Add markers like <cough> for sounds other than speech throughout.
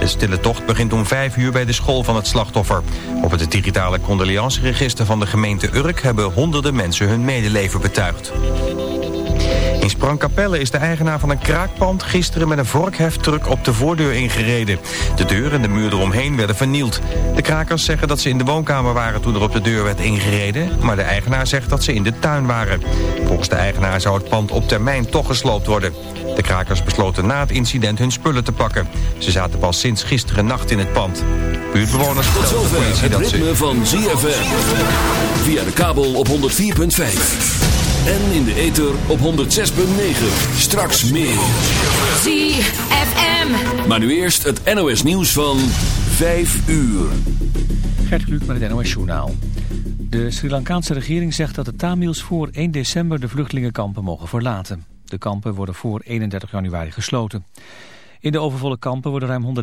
De stille tocht begint om 5 uur bij de school van het slachtoffer. Op het digitale condoleanceregister van de gemeente Urk... hebben honderden mensen hun medeleven betuigd. In Sprangkapelle is de eigenaar van een kraakpand gisteren met een vorkheftruck op de voordeur ingereden. De deur en de muur eromheen werden vernield. De krakers zeggen dat ze in de woonkamer waren toen er op de deur werd ingereden, maar de eigenaar zegt dat ze in de tuin waren. Volgens de eigenaar zou het pand op termijn toch gesloopt worden. De krakers besloten na het incident hun spullen te pakken. Ze zaten pas sinds gisteren nacht in het pand. Buurtbewoners vertelden de politie dat ze... ritme van ZFM. Via de kabel op 104.5. En in de ether op 106.9. Straks meer. ZFM. Maar nu eerst het NOS nieuws van 5 uur. Gert Kluk met het NOS Journaal. De Sri Lankaanse regering zegt dat de Tamils voor 1 december de vluchtelingenkampen mogen verlaten. De kampen worden voor 31 januari gesloten. In de overvolle kampen worden ruim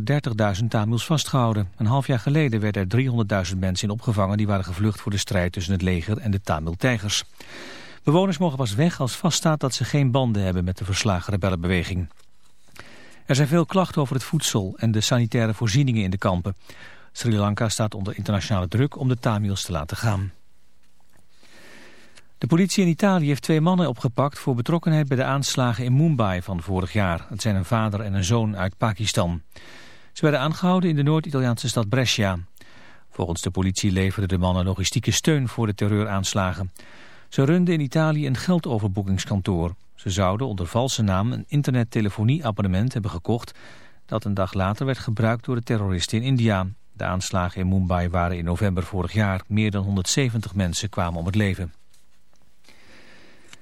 130.000 Tamils vastgehouden. Een half jaar geleden werden er 300.000 mensen in opgevangen... die waren gevlucht voor de strijd tussen het leger en de Tamil-tijgers. Bewoners mogen pas weg als vaststaat dat ze geen banden hebben met de verslagen rebellenbeweging. Er zijn veel klachten over het voedsel en de sanitaire voorzieningen in de kampen. Sri Lanka staat onder internationale druk om de Tamils te laten gaan. De politie in Italië heeft twee mannen opgepakt voor betrokkenheid bij de aanslagen in Mumbai van vorig jaar. Het zijn een vader en een zoon uit Pakistan. Ze werden aangehouden in de Noord-Italiaanse stad Brescia. Volgens de politie leverden de mannen logistieke steun voor de terreuraanslagen. Ze runden in Italië een geldoverboekingskantoor. Ze zouden onder valse naam een internettelefonieabonnement hebben gekocht... dat een dag later werd gebruikt door de terroristen in India. De aanslagen in Mumbai waren in november vorig jaar. Meer dan 170 mensen kwamen om het leven.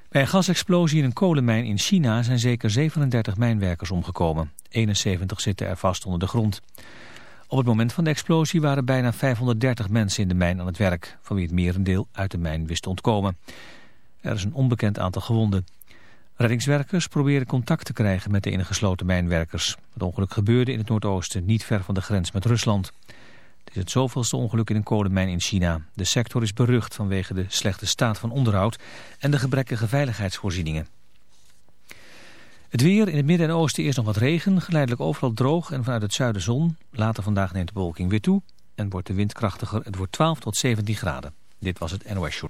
Bij een gasexplosie in een kolenmijn in China zijn zeker 37 mijnwerkers omgekomen. 71 zitten er vast onder de grond. Op het moment van de explosie waren bijna 530 mensen in de mijn aan het werk, van wie het merendeel uit de mijn wist te ontkomen. Er is een onbekend aantal gewonden. Reddingswerkers proberen contact te krijgen met de ingesloten mijnwerkers. Het ongeluk gebeurde in het noordoosten, niet ver van de grens met Rusland. Het is het zoveelste ongeluk in een kolenmijn in China. De sector is berucht vanwege de slechte staat van onderhoud en de gebrekkige veiligheidsvoorzieningen. Het weer in het midden en oosten eerst nog wat regen, geleidelijk overal droog en vanuit het zuiden zon. Later vandaag neemt de bewolking weer toe en wordt de wind krachtiger. Het wordt 12 tot 17 graden. Dit was het NOS Show.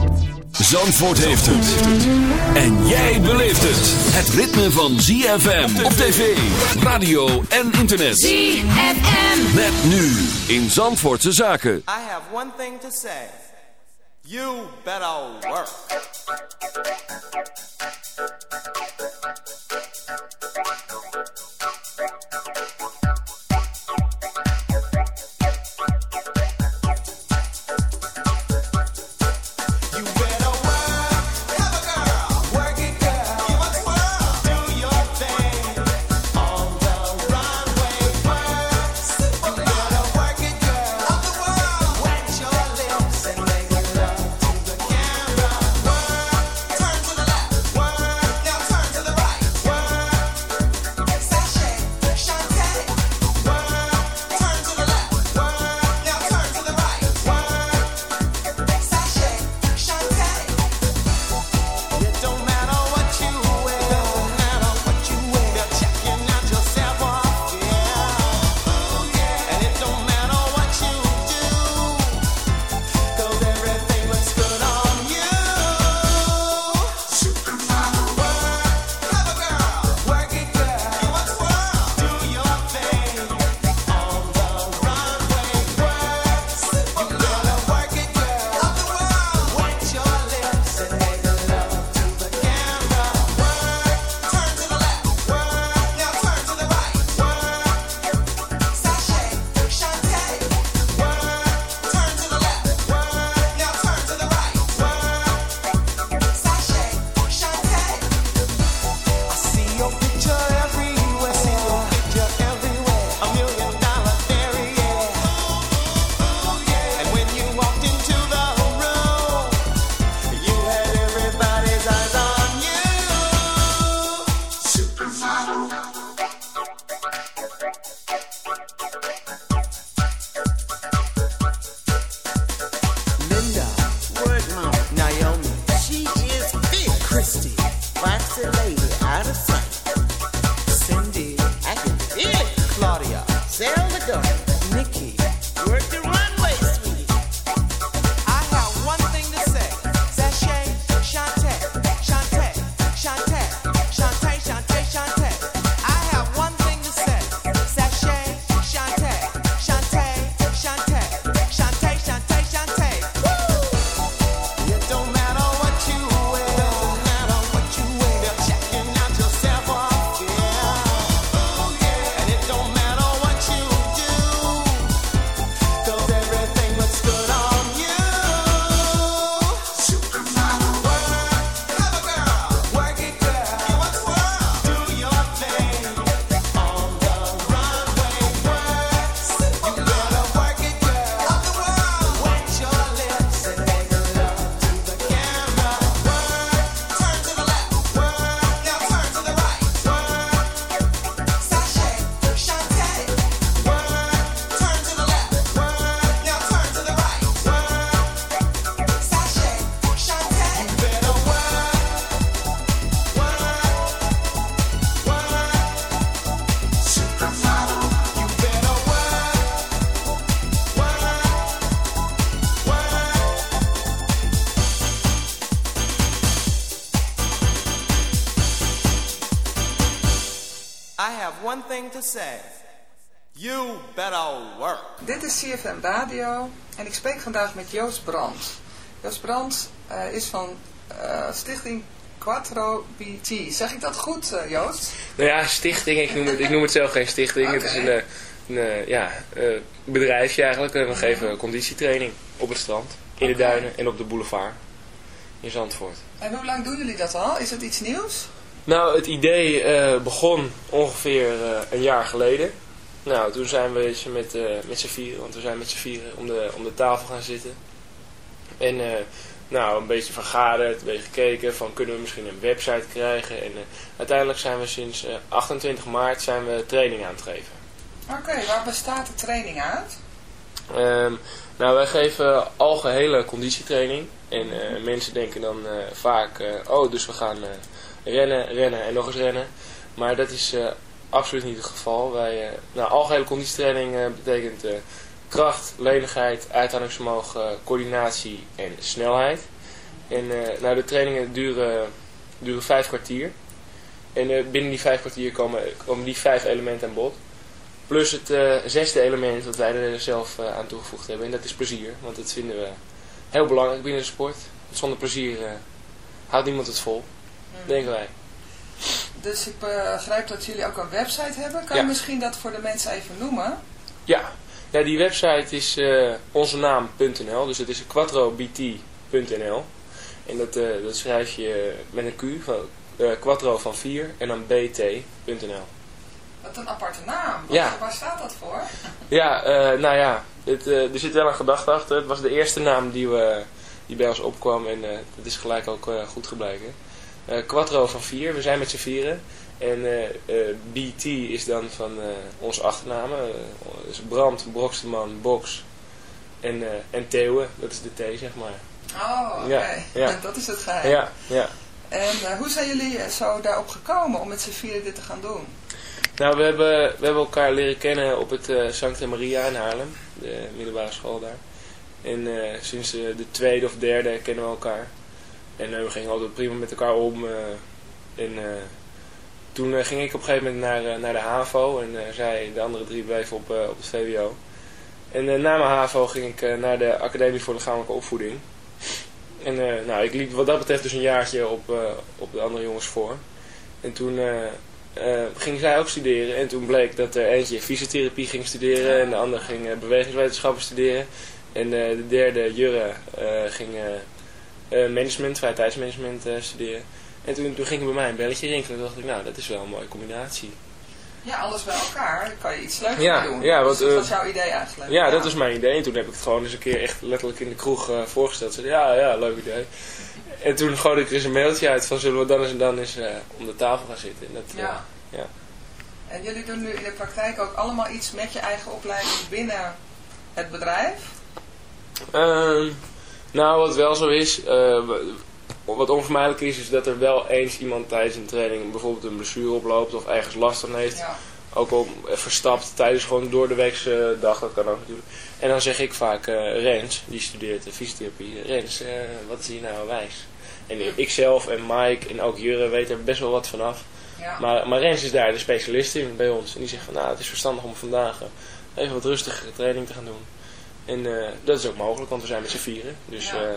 Zandvoort heeft het. En jij beleeft het. Het ritme van ZFM op tv, radio en internet. ZFM. Met nu in Zandvoortse Zaken. I have one thing to say. You better work. To say. You better work. Dit is CFM Radio en ik spreek vandaag met Joost Brandt. Joost Brandt eh, is van eh, stichting Quattro BT. Zeg ik dat goed, eh, Joost? Nou ja, stichting, ik noem het, ik noem het zelf geen stichting. Het is een, een eh, ja, eh, bedrijfje eigenlijk. En we geven conditietraining op het strand, in de duinen en op de boulevard in Zandvoort. En hoe lang doen jullie dat al? Is het iets nieuws? Nou, het idee eh, begon ongeveer eh, een jaar geleden. Nou, toen zijn we eens met, eh, met z'n vieren, want we zijn met z'n vieren om de, om de tafel gaan zitten. En nou, een beetje vergaderd, een beetje gekeken van kunnen we misschien een website krijgen. En uiteindelijk zijn we sinds eh, 28 maart zijn we training aan het geven. Oké, waar bestaat de training uit? Ehm, nou, wij geven algehele conditietraining. En eh, mensen denken dan vaak, oh, dus we gaan rennen, rennen en nog eens rennen. Maar dat is eh, absoluut niet het geval. Wij, eh, nou, algehele conditietraining eh, betekent kracht, lenigheid, uithoudingsvermogen, coördinatie en snelheid. En nou, de trainingen duren, duren vijf kwartier. En binnen die vijf kwartier komen, komen die vijf elementen aan bod. Plus het zesde element wat wij er zelf aan toegevoegd hebben. En dat is plezier. Want dat vinden we heel belangrijk binnen de sport. Zonder plezier houdt niemand het vol. Denken wij. Dus ik begrijp dat jullie ook een website hebben. Kan Ja. je misschien dat voor de mensen even noemen? Ja, ja die website is eh onzenaam.nl. Dus het is quattrobt.nl. En dat, eh, dat schrijf je met een Q. Van, eh, quattro van 4 en dan bt.nl. Wat een aparte naam. Wat- Ja. Waar staat dat voor? Ja, eh, nou ja, het, eh, er zit wel een gedachte achter. Het was de eerste naam die, we, die bij ons opkwam en eh dat is gelijk ook eh, goed gebleken. Eh Quattro van vier, we zijn met z'n vieren. En eh, eh, BT is dan van onze achternamen. dus Brand, Broksteman, Box en, en Theeuwen, dat is de T zeg maar. Oh, oké. Ja, ja. <laughs> Dat is het geheim. Ja, ja. En hoe zijn jullie zo daarop gekomen om met z'n vieren dit te gaan doen? Nou, we hebben, we hebben elkaar leren kennen op het eh Sancta Maria in Haarlem, de middelbare school daar. En sinds de tweede of derde kennen we elkaar. En eh, we gingen altijd prima met elkaar om. eh, en eh, toen ging ik op een gegeven moment naar, naar de HAVO en zij, de andere drie, bleven op, op het VWO. En na mijn HAVO ging ik naar de Academie voor Lichamelijke Opvoeding. En nou, ik liep wat dat betreft dus een jaartje op, op de andere jongens voor. En toen eh, ging zij ook studeren. En toen bleek dat er eentje fysiotherapie ging studeren. En de ander ging bewegingswetenschappen studeren. En de derde, Jurre, ging management, vrije tijdsmanagement eh, studeren. En toen, toen ging er bij mij een belletje rinkelen. Toen dacht ik, nou, dat is wel een mooie combinatie. Ja, alles bij elkaar. Dan kan je iets leuks Ja, doen. ja, Dus dat eh, was jouw idee eigenlijk. Ja, dat was mijn idee. En toen heb ik het gewoon eens een keer echt letterlijk in de kroeg eh, voorgesteld. Ze zei, ja, ja, leuk idee. En toen gooide ik er eens een mailtje uit van zullen we dan eens en dan eens eh, om de tafel gaan zitten. En dat, eh, Ja. ja. En jullie doen nu in de praktijk ook allemaal iets met je eigen opleiding binnen het bedrijf? Nou, wat wel zo is, eh, wat onvermijdelijk is, is dat er wel eens iemand tijdens een training bijvoorbeeld een blessure oploopt of ergens last van heeft. Ja. Ook al verstapt tijdens gewoon door de weekse dag, dat kan ook natuurlijk. En dan zeg ik vaak, eh, Rens, die studeert fysiotherapie, Rens, eh, wat is hier nou wijs? En ikzelf en Mike en ook Jurre weten er best wel wat vanaf. Ja. Maar, maar Rens is daar de specialist in bij ons. En die zegt van, nou, het is verstandig om vandaag even wat rustigere training te gaan doen. En eh, dat is ook mogelijk, want we zijn met z'n vieren. Dus Ja. ja.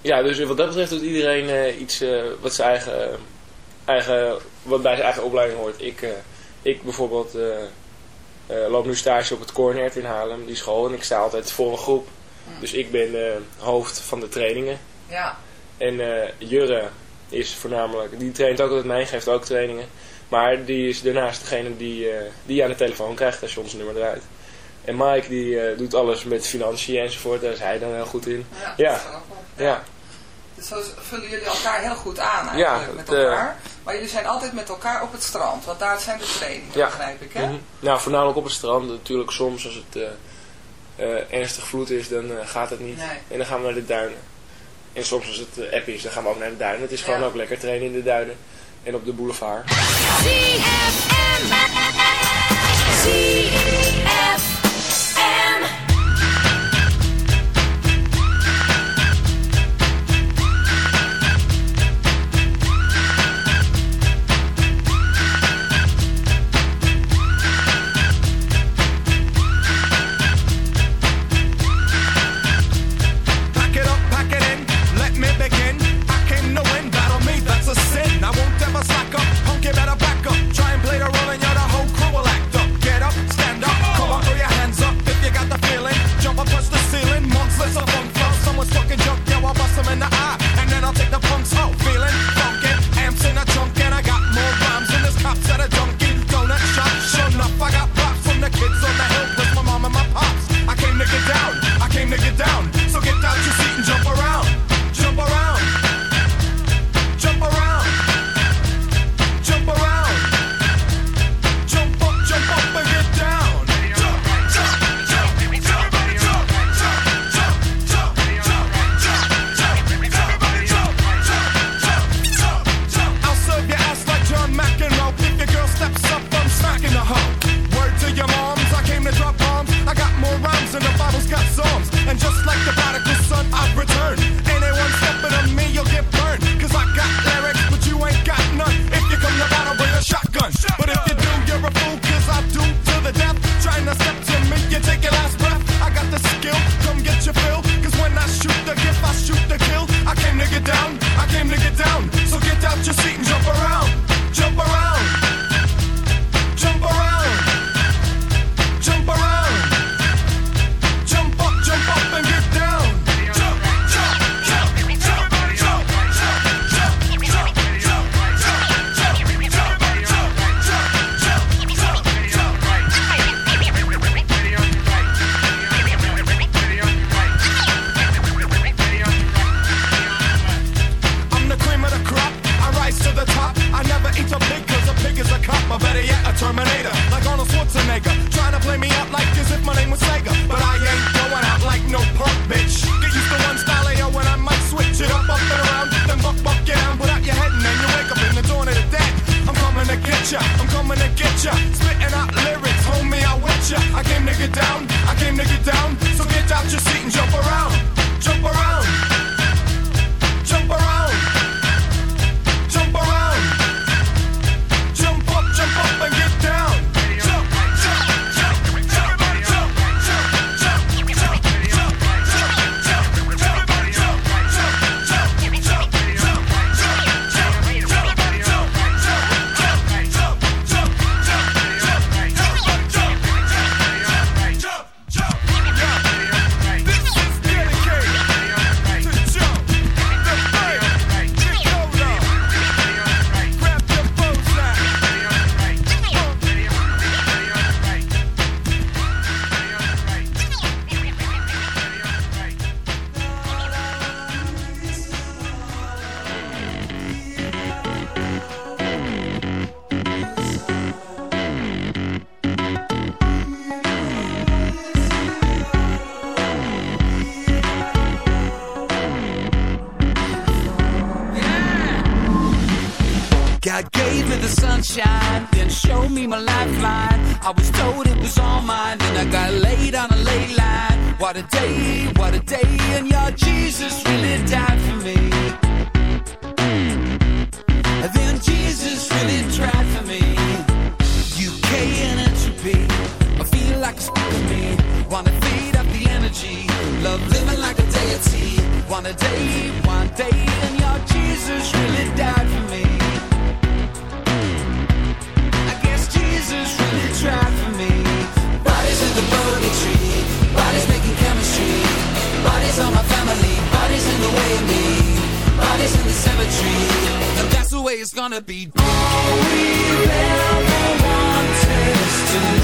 ja, dus wat dat betreft doet iedereen eh, iets eh, wat, zijn eigen, eigen, wat bij zijn eigen opleiding hoort. Ik, eh, ik bijvoorbeeld eh, eh, loop nu stage op het Cornert in Haarlem, die school. En ik sta altijd voor een groep. Dus ik ben eh, hoofd van de trainingen. Ja. En eh, Jurre is voornamelijk, die traint ook altijd mij, geeft ook trainingen. Maar die is daarnaast degene die, eh, die je aan de telefoon krijgt als je ons nummer draait. En Mike die eh, doet alles met financiën enzovoort, daar is hij dan heel goed in. Ja. Ja. Dus zo vullen jullie elkaar heel goed aan eigenlijk Ja, met het, eh, elkaar. Maar jullie zijn altijd met elkaar op het strand, want daar zijn de trainingen, Ja. begrijp ik hè? Mhm. Nou, voornamelijk op het strand. Natuurlijk soms als het eh, eh, ernstig vloed is, dan gaat het niet. Nee. En dan gaan we naar de duinen. En soms als het app is, dan gaan we ook naar de duinen. Het is gewoon Ja. ook lekker trainen in de duinen. En op de boulevard. Like. One a day, one day, and your Jesus really died for me. I guess Jesus really tried for me. Bodies in the bogey tree, bodies making chemistry. Bodies on my family, bodies in the way of me. Bodies in the cemetery, and that's the way it's gonna be. All we ever wanted is to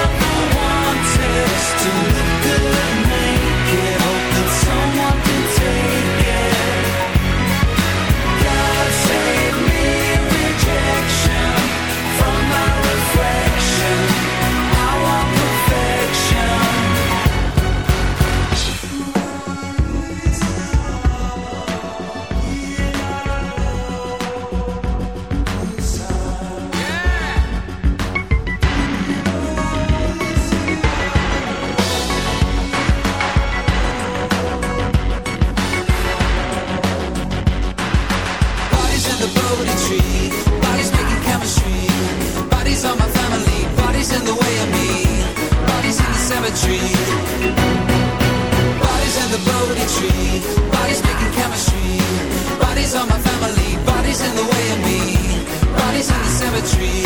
is to look good the way of me. Bodies in the cemetery. Bodies in the Bodhi tree, bodies making chemistry. Bodies on my family, bodies in the way of me. Bodies in the cemetery,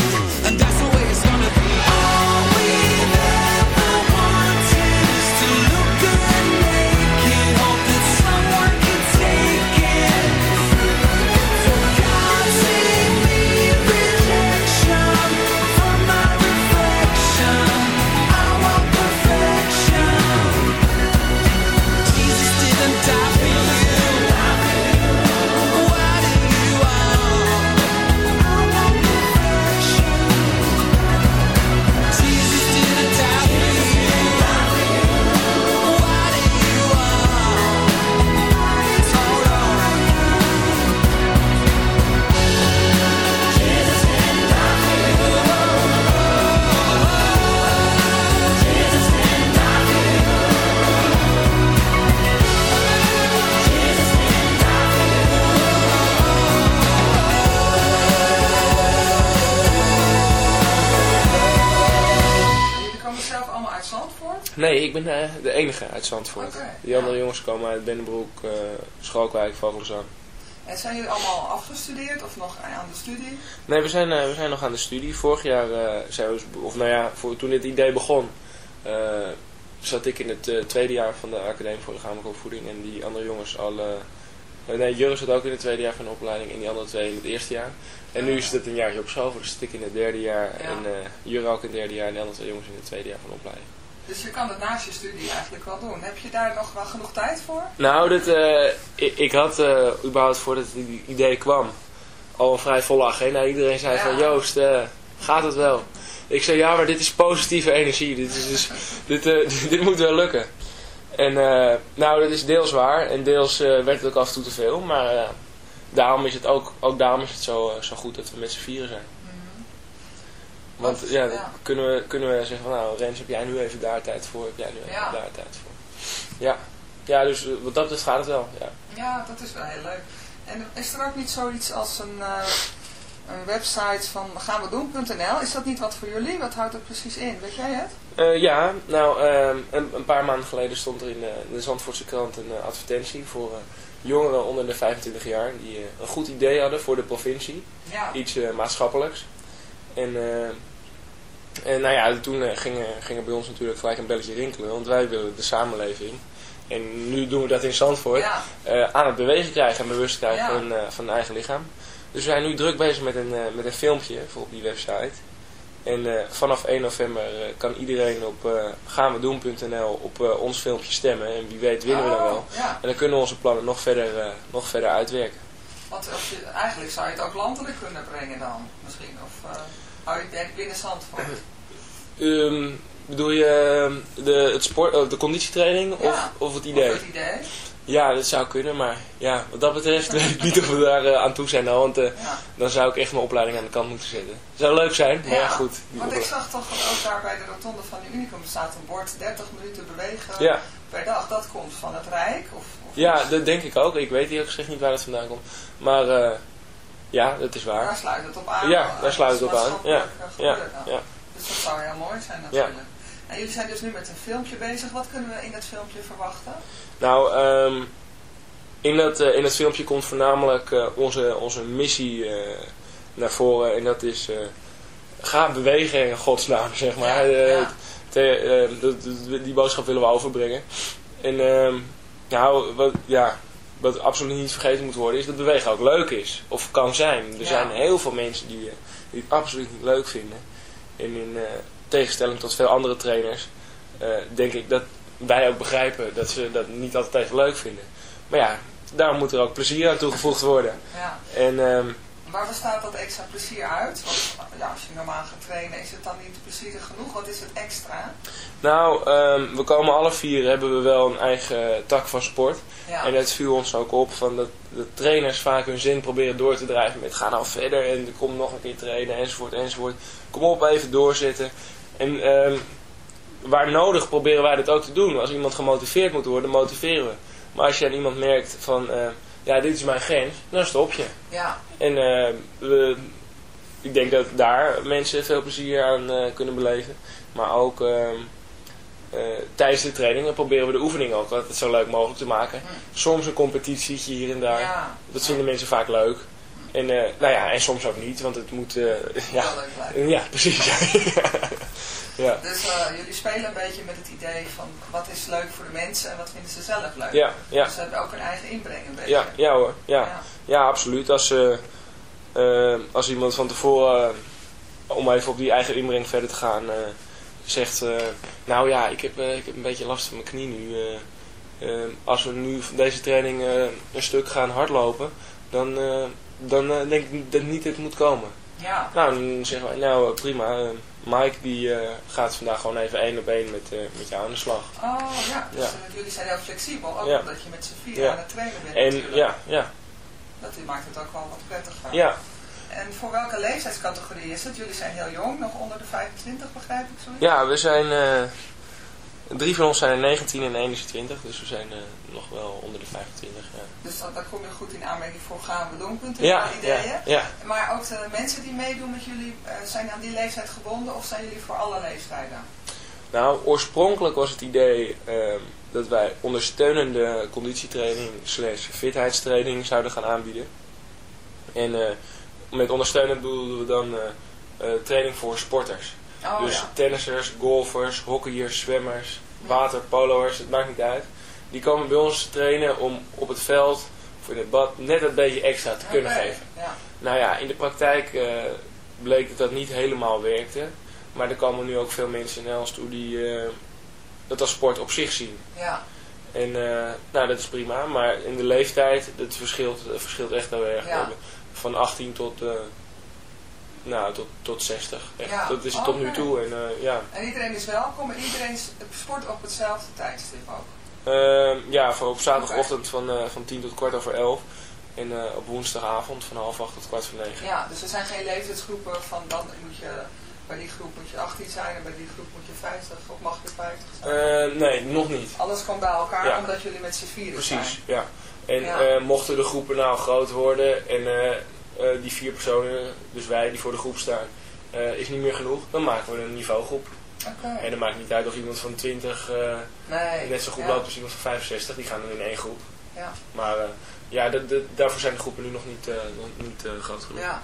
ben eh, de enige uit Zandvoort. Oké, Die andere jongens komen uit Bennebroek, eh Schalkwijk, Vogelzang. En zijn jullie allemaal afgestudeerd of nog aan de studie? Nee, we zijn, eh, we zijn nog aan de studie. Vorig jaar zijn we, of nou ja, voor, toen dit idee begon, zat ik in het tweede jaar van de Academie voor Lichamelijke Opvoeding. En die andere jongens al, nee, Jurre zat ook in het tweede jaar van de opleiding en die andere twee in het eerste jaar. En nu is het een jaartje op school, dus zit ik in het derde jaar en Jurre ook in het derde jaar en de andere twee jongens in het tweede jaar van de opleiding. Dus je kan het naast je studie eigenlijk wel doen. Heb je daar nog wel genoeg tijd voor? Nou, dit, eh, ik, ik had eh, überhaupt voordat het idee kwam al een vrij vol lachen. hè. Nou, iedereen zei van Joost, eh, gaat het wel? Ik zei ja, maar dit is positieve energie. Dit, is dus, <laughs> dit, <laughs> dit moet wel lukken. En nou, dat is deels waar. En deels werd het ook af en toe te veel. Maar daarom is het ook, ook daarom is het zo, zo goed dat we met z'n vieren zijn. Want ja, dan kunnen we, kunnen we zeggen van nou Rens, heb jij nu even daar tijd voor? Heb jij nu even Ja. daar tijd voor? Ja, ja dus eh, wat dat betreft gaat het wel. Ja. Ja, dat is wel heel leuk. En is er ook niet zoiets als een, eh, een website van gaanwedoen.nl? Is dat niet wat voor jullie? Wat houdt dat precies in? Weet jij het? Eh, ja, nou, ehm, een, een paar maanden geleden stond er in de, in de Zandvoortse krant een advertentie voor jongeren onder de 25 jaar die een goed idee hadden voor de provincie. Ja. Iets maatschappelijks. En, eh, en nou ja, toen eh, ging, er- ging er bij ons natuurlijk gelijk een belletje rinkelen, want wij willen de samenleving. En nu doen we dat in Zandvoort. Ja. eh, aan het bewegen krijgen en bewust krijgen Ja. van, van hun eigen lichaam. Dus we zijn nu druk bezig met een, met een filmpje voor op die website. En vanaf 1 november kan iedereen op gaanwedoen.nl op ons filmpje stemmen. En wie weet winnen we dan Oh, wel. Ja, En dan kunnen we onze plannen nog verder, nog verder uitwerken. want je, eigenlijk zou je het ook landelijk kunnen brengen dan, misschien. Of het denk binnen Zandvoort? Ehm, bedoel je eh, de, het sport, eh, de conditietraining of, Ja. of het idee? Of het idee? Ja, dat zou kunnen, maar ja, wat dat betreft weet ik niet of we daar eh, aan toe zijn. Nou, want eh, Ja. dan zou ik echt mijn opleiding aan de kant moeten zetten. Zou leuk zijn, maar ja, goed. Want ik zag toch ook daar bij de rotonde van de Unicum staat een bord 30 minuten bewegen Ja. per dag. Dat komt van het Rijk? Of, of Ja, dat denk ik ook. Ik weet eerlijk gezegd niet waar dat vandaan komt. Maar ja, dat is Daar waar. sluit het op aan. Ja, daar sluit het op aan. Ja, ja, ja. Dus dat zou heel mooi zijn natuurlijk. En jullie zijn dus nu met een filmpje bezig. Wat kunnen we in dat filmpje verwachten? Nou, ehm, in, dat, eh, in dat filmpje komt voornamelijk eh, onze, onze missie eh, naar voren. En dat is, ga bewegen in godsnaam, <laughs> zeg maar. Ja, ja. te- die boodschap willen we overbrengen. En ehm, nou, wat, ja, wat absoluut niet vergeten moet worden, is dat bewegen ook leuk is. Of kan zijn. Er Ja. zijn heel veel mensen die, eh, die het absoluut niet leuk vinden. En in eh, tegenstelling tot veel andere trainers, eh, denk ik dat wij ook begrijpen dat ze dat niet altijd leuk vinden. Maar ja, daarom moet er ook plezier aan toegevoegd worden. Ja. En ehm, Waar bestaat dat extra plezier uit? Want ja, als je normaal gaat trainen, is het dan niet plezierig genoeg? Wat is het extra? nou, ehm, we komen alle vier, hebben we wel een eigen tak van sport. Ja. En het viel ons ook op van dat de trainers vaak hun zin proberen door te drijven met ga nou verder en kom nog een keer trainen enzovoort enzovoort. Kom op, even doorzetten. En ehm, waar nodig proberen wij dat ook te doen. Als iemand gemotiveerd moet worden, motiveren we. Maar als je aan iemand merkt van eh, ja, dit is mijn grens, dan stop je. Ja, En eh, we, ik denk dat daar mensen veel plezier aan eh, kunnen beleven. Maar ook ehm, eh, tijdens de trainingen proberen we de oefening ook altijd zo leuk mogelijk te maken. Soms een competitietje hier en daar. ja. Dat vinden mensen vaak leuk. En, eh, nou ja, en soms ook niet, want het moet... <laughs> ja, Wel leuk blijven. ja, precies. <laughs> ja. Dus eh, jullie spelen een beetje met het idee van wat is leuk voor de mensen en wat vinden ze zelf leuk. Ja, ja. Dus ze hebben ook een eigen inbreng een beetje. Ja, ja hoor. Ja, Ja. ja absoluut. Als, eh, eh, als iemand van tevoren, om even op die eigen inbreng verder te gaan, zegt... nou ja, ik heb, ik heb een beetje last van mijn knie nu. als we nu van deze training een stuk gaan hardlopen, dan, dan denk ik dat niet het moet komen. Ja. Nou, dan zeggen wij, nou prima. Mike die eh, gaat vandaag gewoon even één op één met, eh, met jou aan de slag. Oh ja, dus Ja. eh, jullie zijn heel flexibel, ook Ja. omdat je met z'n vier Ja. aan het trainen bent En natuurlijk. ja, ja, Dat maakt het ook wel wat prettiger. ja. En voor welke leeftijdscategorie is het? Jullie zijn heel jong, nog onder de 25 begrijp ik zo. Ja, we zijn. Drie van ons zijn er 19 en 21, dus we zijn eh, nog wel onder de 25. Ja, Dus dat, daar kom je goed in aanmerking voor gaan we doen, punten ja, ideeën. ja, ja. Maar ook de mensen die meedoen met jullie, eh, zijn aan die leeftijd gebonden of zijn jullie voor alle leeftijden? Nou, oorspronkelijk was het idee ehm, dat wij ondersteunende conditietraining slash fitheidstraining zouden gaan aanbieden. En eh, met ondersteunend bedoelden we dan training voor sporters. Oh dus ja. tennissers, golfers, hockeyers, zwemmers, waterpoloers, het maakt niet uit. Die komen bij ons trainen om op het veld of in het bad net een beetje extra te kunnen geven. Ja. Nou ja, in de praktijk eh, bleek dat dat niet helemaal werkte. Maar er komen nu ook veel mensen naar ons toe die eh, dat als sport op zich zien. ja. En eh, nou, dat is prima. Maar in de leeftijd, dat verschilt, dat verschilt echt heel erg. Ja. Van 18 tot, nou, tot, tot 60. Echt. Ja, Dat is het tot nu toe. En, eh, ja. En iedereen is welkom en iedereen sport op hetzelfde tijdstip ook. Ehm, ja, voor op zaterdagochtend van, eh, van 10 tot kwart over 11. En eh, op woensdagavond van half 8 tot kwart voor 9. Ja, dus er zijn geen leeftijdsgroepen van dan moet je, bij die groep moet je 18 zijn en bij die groep moet je 50 of mag je 50 zijn. Eh, nee, nog niet. Alles komt bij elkaar Ja. omdat jullie met z'n vieren zijn. Precies, ja. En Ja. mochten de groepen nou groot worden en eh, die vier personen, dus wij die voor de groep staan, eh, is niet meer genoeg, dan maken we een niveaugroep. Oké. En dan maakt niet uit of iemand van 20 eh, Nee. net zo goed ja. loopt als iemand van 65, die gaan dan in één groep. Ja. Maar ja, daarvoor zijn de groepen nu nog niet, nog niet groot genoeg. Ja.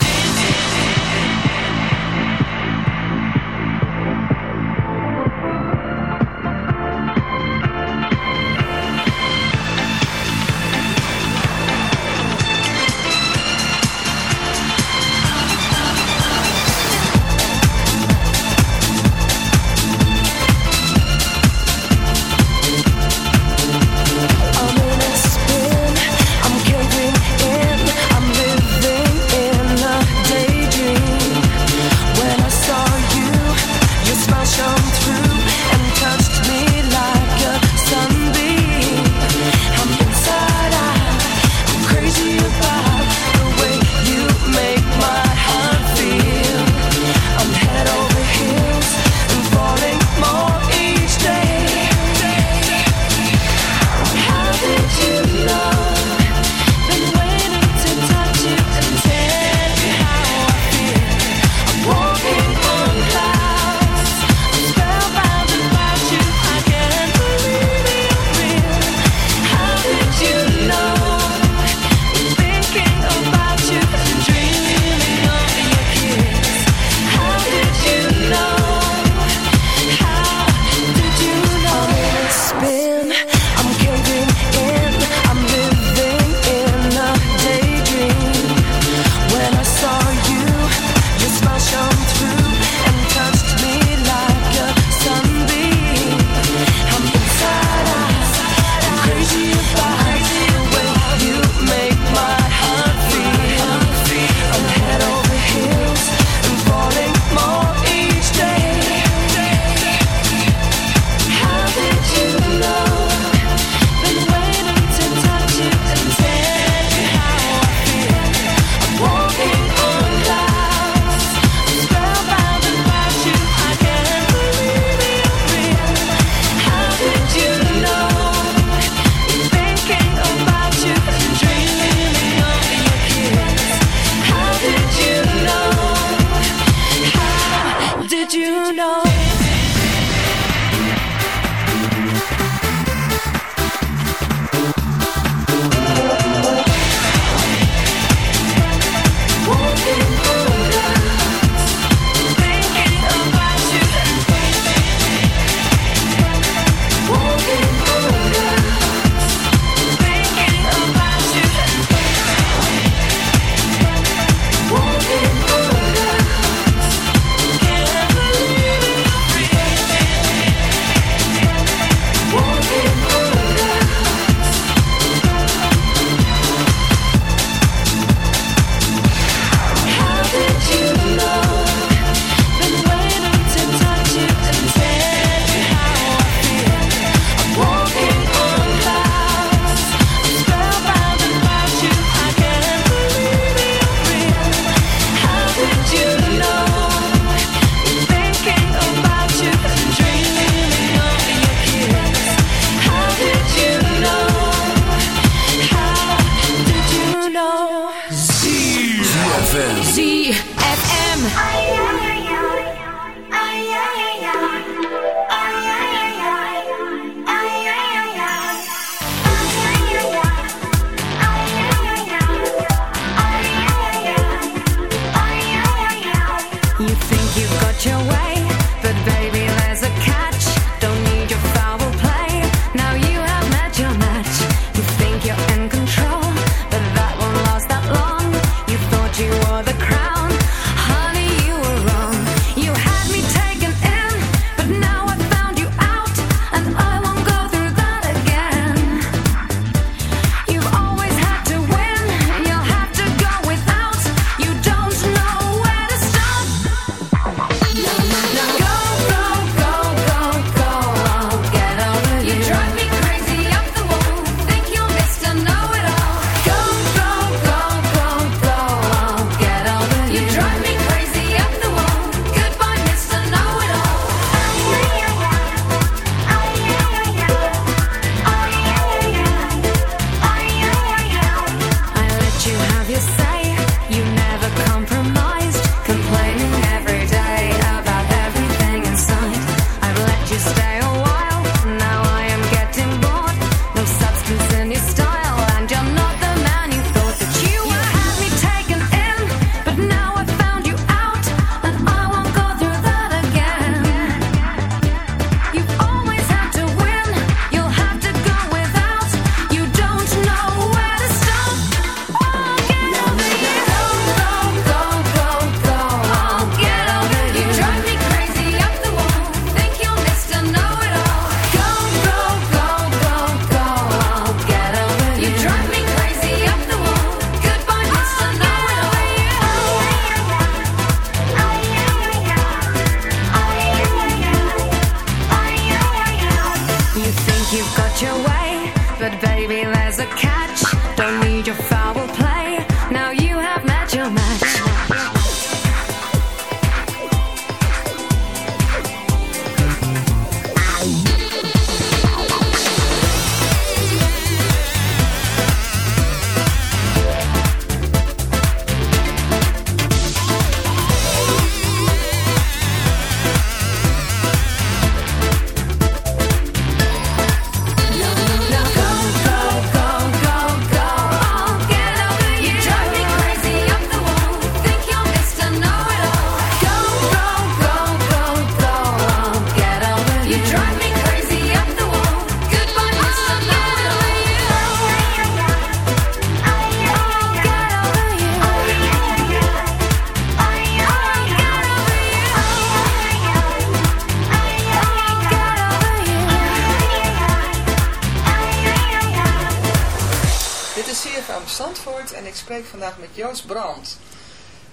Joost Brandt.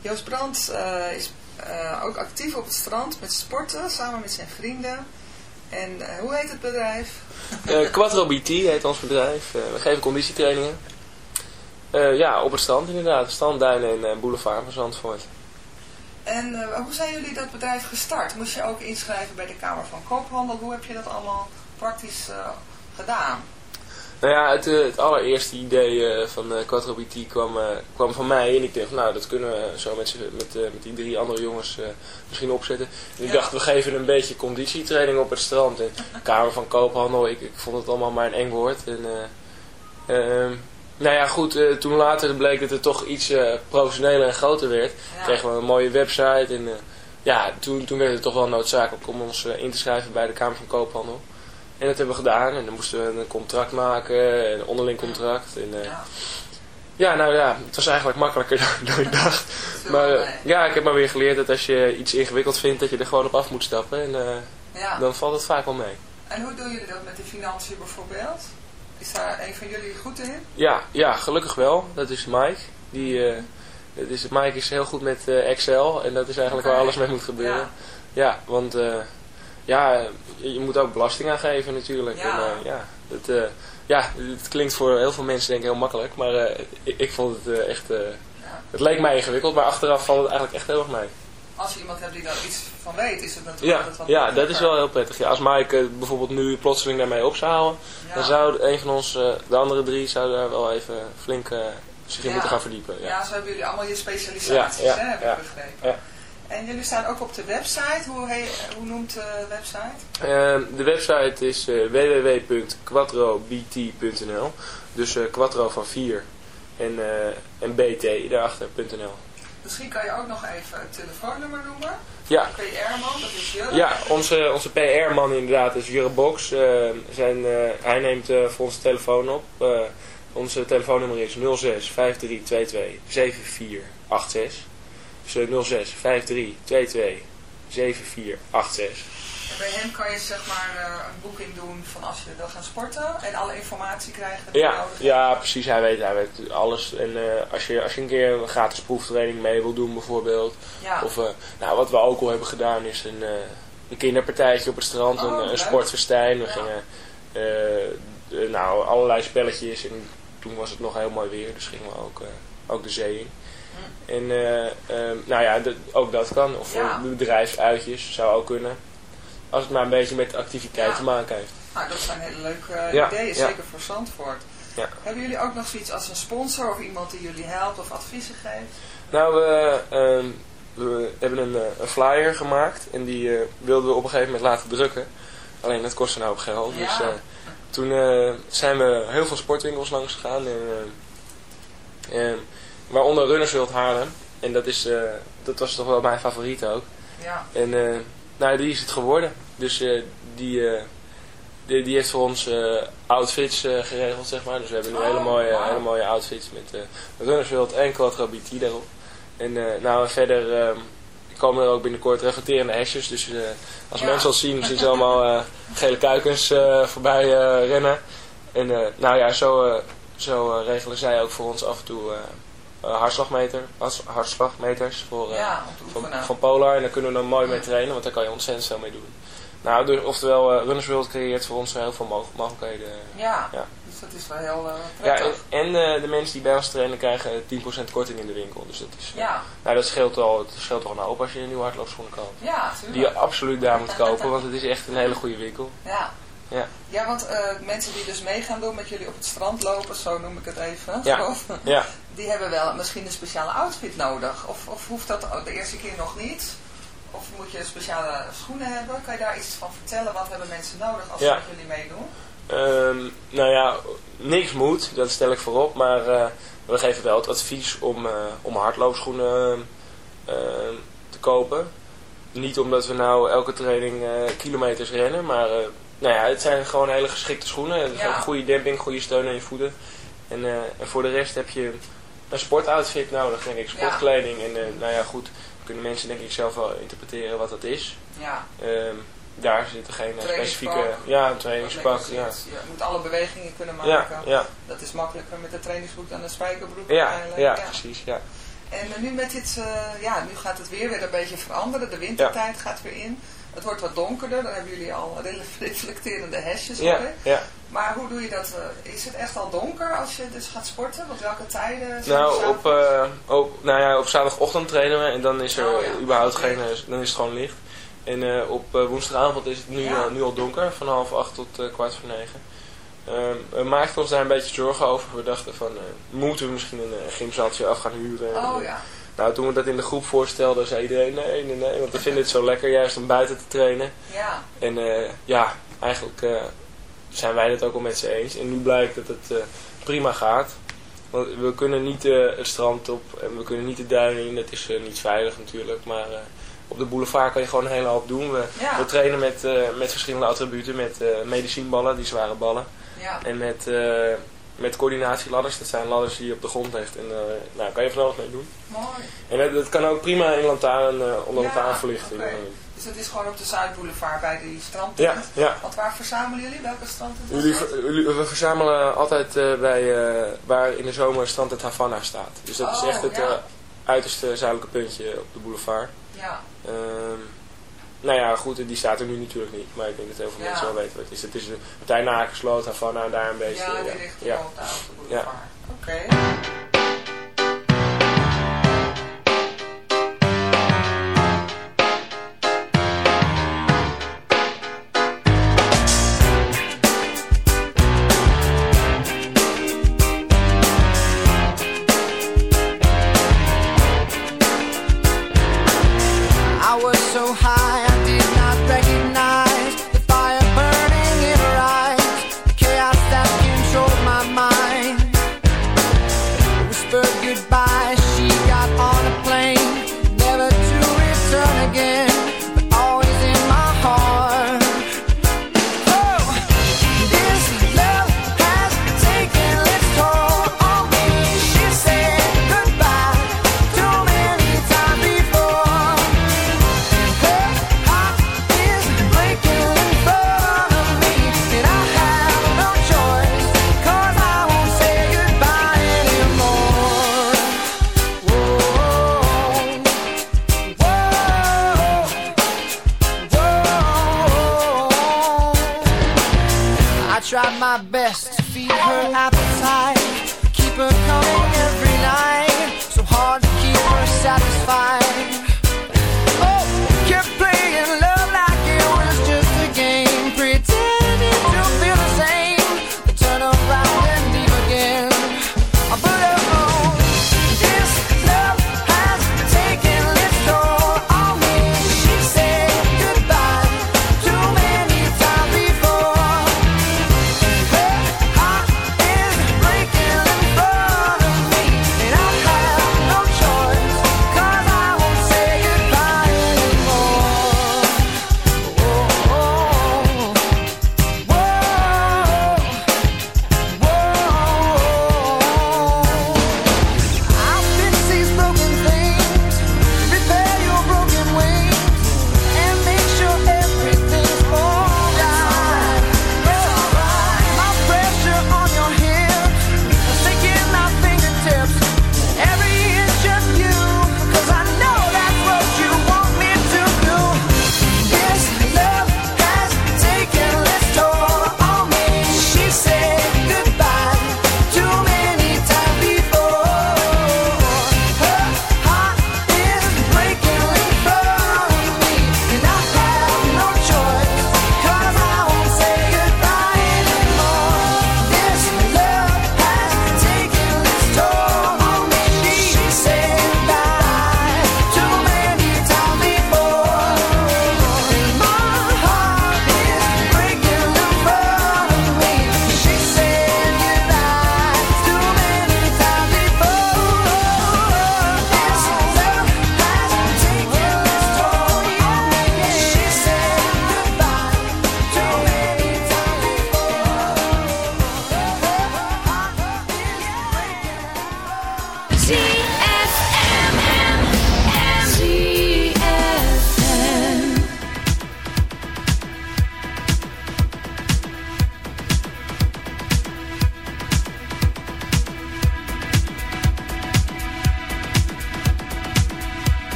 Joost Brandt eh, is eh, ook actief op het strand met sporten, samen met zijn vrienden. En eh, hoe heet het bedrijf? <laughs> Quattro BT heet ons bedrijf. We geven conditietrainingen. Ja, op het strand inderdaad. Strandduinen en boulevard van Zandvoort. En hoe zijn jullie dat bedrijf gestart? Moest je ook inschrijven bij de Kamer van Koophandel? Hoe heb je dat allemaal praktisch gedaan? Nou ja, het, eh, het allereerste idee eh, van eh, Quattro BT kwam, kwam van mij. En ik dacht, nou, dat kunnen we zo met, met, met die drie andere jongens misschien opzetten. En ik Ja. dacht, we geven een beetje conditietraining op het strand. En Kamer van Koophandel, ik, ik vond het allemaal maar een eng woord. En, eh, ehm, nou ja, goed, toen later bleek dat het toch iets professioneler en groter werd. Ja. Kregen we een mooie website. En ja, toen, toen werd het toch wel noodzakelijk om ons in te schrijven bij de Kamer van Koophandel. En dat hebben we gedaan. En dan moesten we een contract maken, een onderling contract. En, eh, Ja. ja, nou ja, het was eigenlijk makkelijker dan, <laughs> dan ik <laughs> dacht. Maar eh, ja, ik heb maar weer geleerd dat als je iets ingewikkeld vindt, dat je er gewoon op af moet stappen. En eh, Ja. dan valt het vaak wel mee. En hoe doen jullie dat met de financiën bijvoorbeeld? Is daar een van jullie goed in? Ja, ja, gelukkig wel. Dat is Mike. Die, dat is, Mike is heel goed met Excel en dat is eigenlijk waar alles mee moet gebeuren. Ja. Ja, want ja, je, moet ook belasting aangeven natuurlijk. Ja. En, eh, ja, dat, eh, ja, het klinkt voor heel veel mensen denk ik heel makkelijk, maar eh, ik, ik vond het echt... het leek mij ingewikkeld, maar achteraf valt het eigenlijk echt heel erg mee. Als je iemand hebt die daar iets van weet, is het natuurlijk Ja, altijd wat ja dat is wel heel prettig. Ja, als Mike bijvoorbeeld nu plotseling daarmee op zou houden, Ja. dan zou een van ons, de andere drie, zouden daar wel even flink zich in Ja. moeten gaan verdiepen. Ja. Ja. zo hebben jullie allemaal je specialisaties, hè, heb ja. ik begrepen. En jullie staan ook op de website. Hoe, he- hoe noemt de website? Ehm, de website is eh, www.quattrobt.nl Dus eh, quattro van 4 en, eh, en bt daarachter.nl Misschien kan je ook nog even het telefoonnummer noemen. Ja. PR-man, dat is Jurre. Ja, onze, onze PR-man inderdaad is Jurre Box. Eh, zijn, hij neemt voor onze telefoon op. Onze telefoonnummer is 06 5322 7486. Dus eh, 06 5322 7486. En bij hem kan je zeg maar eh, een boeking doen van als je wil gaan sporten en alle informatie krijgen die Ja, ja, precies. Hij weet, hij weet alles. En eh, als, je, als je een keer een gratis proeftraining mee wil doen bijvoorbeeld. Ja. Of eh, nou, wat we ook al hebben gedaan is een, een kinderpartijtje op het strand. Oh, een, een sportfestijn. We Ja. gingen nou, allerlei spelletjes. En toen was het nog heel mooi weer. Dus gingen we ook, ook de zee in. En eh, eh, nou ja, ook dat kan. Of. Ja. bedrijfsuitjes zou ook kunnen. Als het maar een beetje met activiteit Ja. te maken heeft. Nou, dat zijn hele leuke eh, Ja, ideeën, zeker voor Zandvoort. Ja. Hebben jullie ook nog zoiets als een sponsor of iemand die jullie helpt of adviezen geeft? Nou, we, ehm, we hebben een, eh, een flyer gemaakt en die wilden we op een gegeven moment laten drukken. Alleen dat kostte nou op geld. Ja. Dus toen zijn we heel veel sportwinkels langs gegaan. En, eh, eh, waaronder Runners World Haarlem. En dat, is, eh, dat was toch wel mijn favoriet ook. Ja. En eh, nou, die is het geworden. Dus eh, die, die, die heeft voor ons outfits geregeld, zeg maar. Dus we hebben nu Oh, hele, mooie, hele mooie outfits met Runners World en Quattro BT daarop. En nou, verder eh, komen er ook binnenkort reflecterende hesjes. Dus als Ja. mensen ons zien, zien ze allemaal gele kuikens voorbij rennen. En nou ja, zo, zo regelen zij ook voor ons af en toe... eh, hartslagmeter, harts- hartslagmeters voor, eh, Ja, van, van Polar. En daar kunnen we dan mooi mee trainen, want daar kan je ontzettend veel mee doen. Nou, dus, oftewel, eh, Runners World creëert voor ons heel veel mog- mogelijkheden. Ja, Ja. dus dat is wel heel Ja, en, en de mensen die bij ons trainen krijgen 10% korting in de winkel. Dus dat is, Ja, nou, dat scheelt al, het scheelt al een hoop als je een nieuwe hardloopschoenen koopt. ja, Die je absoluut daar moet <laughs> kopen, want het is echt een hele goede winkel. Ja. Ja. Ja, want eh, mensen die dus mee gaan doen met jullie op het strand lopen, zo noem ik het even, Ja. Of- Ja. <laughs> die hebben wel misschien een speciale outfit nodig. Of, of hoeft dat de eerste keer nog niet? Of moet je speciale schoenen hebben? Kan je daar iets van vertellen? Wat hebben mensen nodig als ze met jullie meedoen? Ehm, nou ja, niks moet, dat stel ik voorop. Maar eh, we geven wel het advies om, eh, om hardloopschoenen te kopen. Niet omdat we nou elke training kilometers rennen, maar nou ja, het zijn gewoon hele geschikte schoenen. Het Ja. goede demping, goede steun aan je voeten. En, eh, en voor de rest heb je een sportoutfit nodig, denk ik. Sportkleding. En eh, nou ja, goed, kunnen mensen denk ik zelf wel interpreteren wat dat is. Ja, Ehm, daar zitten geen eh, specifieke... Ja, een trainingspak. Ja. Je moet alle bewegingen kunnen maken. Ja, ja, Dat is makkelijker met de trainingsbroek dan een spijkerbroek. ja, ja, precies. Ja. En nu met dit, ja, nu gaat het weer weer een beetje veranderen. De wintertijd gaat weer in. Het wordt wat donkerder. Dan hebben jullie al <laughs> reflecterende hesjes. Ja. Maar hoe doe je dat? eh, is het echt al donker als je dus gaat sporten? Want welke tijden? zijn Nou, op, eh, op, nou ja, op zaterdagochtend trainen we en dan is er Oh, ja. überhaupt geen, eh, dan is het gewoon licht. En op woensdagavond is het nu, Ja. nu al donker, van half acht tot kwart voor negen. Ehm, we maakten ons daar een beetje zorgen over. We dachten van, moeten we misschien een uh, gymzaaltje af gaan huren? En, Oh ja. Nou, toen we dat in de groep voorstelden, zei iedereen nee, nee, nee. Want we vinden het zo lekker juist om buiten te trainen. Ja. En eh, ja, eigenlijk eh, zijn wij het ook al met ze eens. En nu blijkt dat het eh, prima gaat. Want we kunnen niet het strand op en we kunnen niet de duinen in. Dat is niet veilig natuurlijk. Maar op de boulevard kan je gewoon een hele hoop doen. We, Ja. we trainen met, met verschillende attributen. Met medicijnballen, die zware ballen. Ja. En met, met coördinatieladders. Dat zijn ladders die je op de grond legt. En eh nou, kan je van alles mee doen. Mooi. En dat, dat kan ook prima in lantaarn, eh, onder Ja, lantaarnverlichting. Dus het is gewoon op de Zuidboulevard bij die strand. Ja, ja. Want waar verzamelen jullie? Welke strand? Jullie, we verzamelen altijd eh, bij waar in de zomer strand het Havana staat. Dus dat Oh, is echt het ja. uiterste zuidelijke puntje op de boulevard. Ja. Ehm, nou ja, goed, die staat er nu natuurlijk niet. Maar ik denk dat heel veel Ja. mensen wel weten wat het is. Het is de partij Nakersloot, Havana, daar een beetje. Ja, die richting ja. op de. Oké.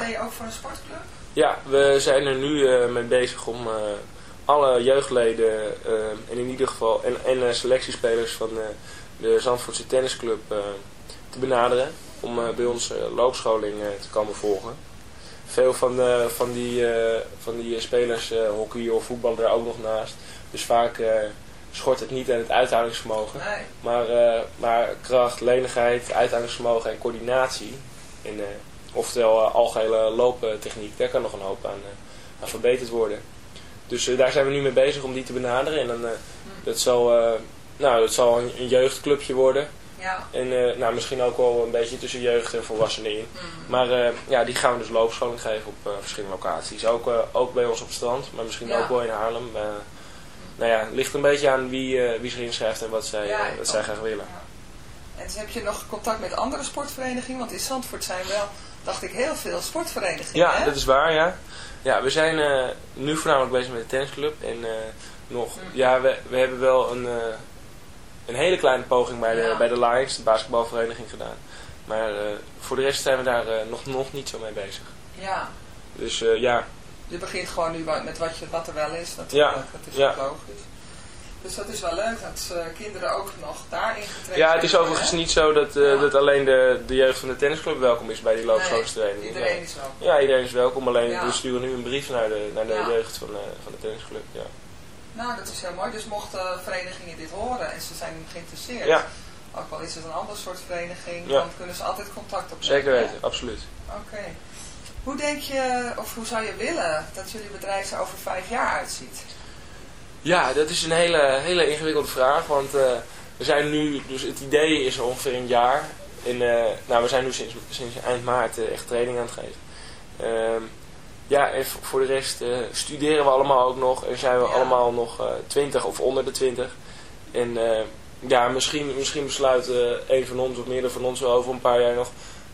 Deed je ook voor een sportclub? Ja, we zijn er nu eh, mee bezig om eh, alle jeugdleden eh, en in ieder geval en, en selectiespelers van de Zandvoortse tennisclub te benaderen om bij ons loopscholing te komen volgen. Veel van, de, van die, van die spelers hockey of voetbal er ook nog naast. Dus vaak schort het niet aan het uithoudingsvermogen. Nee. Maar, maar kracht, lenigheid, uithoudingsvermogen en coördinatie. En, oftewel uh, algehele looptechniek, daar kan nog een hoop aan, eh, aan verbeterd worden. Dus eh, daar zijn we nu mee bezig om die te benaderen. En dan, eh, dat zal, eh, nou, dat zal een, een jeugdclubje worden. Ja. En eh, nou, misschien ook wel een beetje tussen jeugd en volwassenen in. Maar eh, ja, die gaan we dus loopscholing geven op eh, verschillende locaties. Ook, eh, ook bij ons op het strand, maar misschien Ja. ook wel in Haarlem. Eh, nou ja, het ligt een beetje aan wie, eh, wie zich inschrijft en wat zij, Ja, eh, wat zij graag willen. En heb je nog contact met andere sportverenigingen? Want in Zandvoort zijn wel, dacht ik, heel veel sportverenigingen. Ja, hè? dat is waar, ja. Ja, we zijn eh, nu voornamelijk bezig met de tennisclub. En eh, nog, Mm. ja, we, we hebben wel een, eh, een hele kleine poging bij de, Ja. bij de Lions, de basketbalvereniging, gedaan. Maar voor de rest zijn we daar nog, nog niet zo mee bezig. Ja. Dus ja, Je begint gewoon nu met wat, je, wat er wel is. Natuurlijk. Ja, Dat is ja. logisch. Dus dat is wel leuk dat eh, kinderen ook nog daarin getraind ja, het is worden, overigens hè? niet zo dat, eh, Ja. dat alleen de, de jeugd van de tennisclub welkom is bij die loopschoolstraining. Nee, iedereen is welkom. Ja, iedereen is welkom. Alleen Ja. we sturen nu een brief naar de, naar de Ja. jeugd van, eh, van de tennisclub. Ja. Nou, dat is heel mooi. Dus mochten verenigingen dit horen en ze zijn geïnteresseerd, Ja. ook al is het een ander soort vereniging, Ja. dan kunnen ze altijd contact opnemen. Zeker hè? weten, absoluut. Oké. Hoe denk je, of hoe zou je willen dat jullie bedrijf er over vijf jaar uitziet? Ja, dat is een hele, hele ingewikkelde vraag, want eh, we zijn nu, dus het idee is ongeveer een jaar. En eh, nou, we zijn nu sinds, sinds eind maart eh, echt training aan het geven. Ehm, ja, en voor de rest studeren we allemaal ook nog en zijn we Ja. allemaal nog 20 of onder de 20. En ja, misschien, misschien besluit een van ons of meerdere van ons wel over een paar jaar nog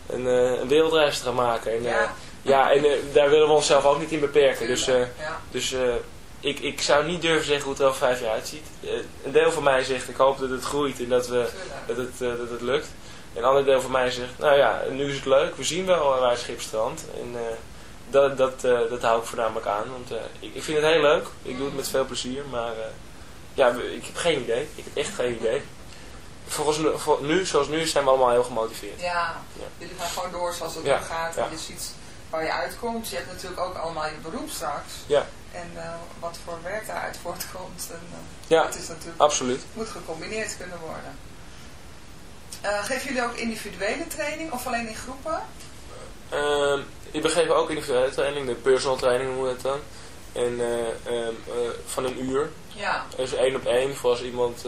een, een wereldreis te gaan maken. En, Ja. ja, en daar willen we onszelf ook niet in beperken. Dus, ja. dus ik, ik zou niet durven zeggen hoe het er over vijf jaar uitziet. Eh, een deel van mij zegt, ik hoop dat het groeit en dat, we, dat, het, eh, dat het lukt. En een ander deel van mij zegt, nou ja, nu is het leuk, we zien wel waar het schip strandt. En eh, dat, dat, dat hou ik voornamelijk aan, want ik, ik vind het heel leuk. Ik doe het met veel plezier, maar ja, ik heb geen idee. Ik heb echt geen idee. Volgens nu, zoals nu, zijn we allemaal heel gemotiveerd. Ja, Ja. jullie gaan gewoon door zoals het Ja, gaat. ja. En je ziet waar je uitkomt. Je hebt natuurlijk ook allemaal je beroep straks. Ja, En eh, wat voor werk daaruit voortkomt. En, eh, Ja, dat is natuurlijk, absoluut. moet gecombineerd kunnen worden. Eh, geven jullie ook individuele training of alleen in groepen? Ehm ik begreep ook individuele training, de personal training noemen we het dan. En eh, ehm, eh, van een uur. Ja. Dus één op één voor als iemand...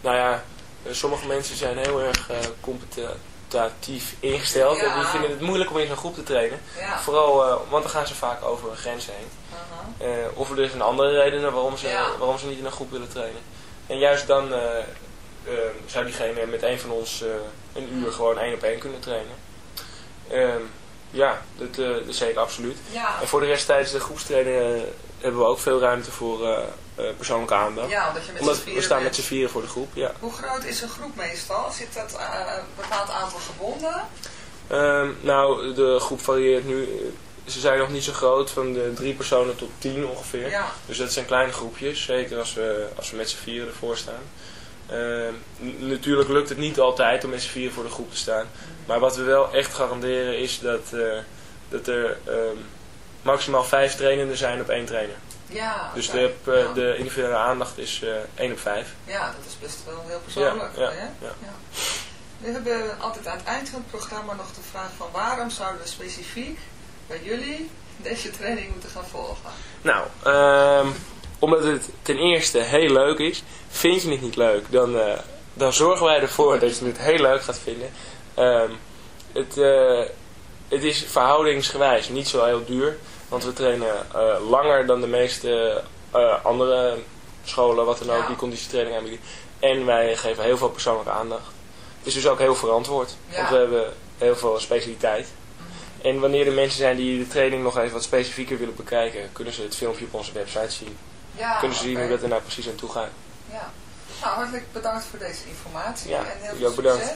nou ja, sommige mensen zijn heel erg eh, competitief ingesteld. Ja. En die vinden het moeilijk om in zo'n groep te trainen. Ja. Vooral, eh, want dan gaan ze vaak over een grens heen. Uh-huh. Eh, of er zijn andere redenen waarom ze, Ja. waarom ze niet in een groep willen trainen. En juist dan eh, zou diegene met een van ons een uur gewoon één op één kunnen trainen. Ehm, ja, dat, dat zeker absoluut. En voor de rest tijdens de groepstrainingen hebben we ook veel ruimte voor persoonlijke aandacht. Ja, omdat je met Omdat we staan bent. met z'n vieren voor de groep, ja. Hoe groot is een groep meestal? Zit dat eh, een bepaald aantal gebonden? Ehm, nou, de groep varieert nu. eh, Ze zijn nog niet zo groot, van de drie personen tot tien ongeveer. Ja. Dus dat zijn kleine groepjes, zeker als we, als we met z'n vieren ervoor staan. Ehm, natuurlijk lukt het niet altijd om met z'n vieren voor de groep te staan. Maar wat we wel echt garanderen is dat, eh, dat er ehm, maximaal vijf trainenden zijn op één trainer. Ja, Dus de, eh, Ja. de individuele aandacht is eh één op vijf. Ja, dat is best wel heel persoonlijk. Ja, ja, hè? ja. We hebben altijd aan het eind van het programma nog de vraag van waarom zouden we specifiek bij jullie deze training moeten gaan volgen? Nou, ehm, omdat het ten eerste heel leuk is. Vind je het niet leuk, dan, eh, dan zorgen wij ervoor dat je het heel leuk gaat vinden. Ehm, het, het is verhoudingsgewijs niet zo heel duur. Want we trainen eh, langer dan de meeste eh, andere scholen, wat dan ook, Ja. die conditietraining aanbieden. En wij geven heel veel persoonlijke aandacht. Het is dus ook heel verantwoord. Ja. Want we hebben heel veel specialiteit. En wanneer er mensen zijn die de training nog even wat specifieker willen bekijken, kunnen ze het filmpje op onze website zien. Ja, kunnen ze zien hoe dat er nou precies aan toe gaat. Ja. Nou, hartelijk bedankt voor deze informatie en heel veel ook bedankt.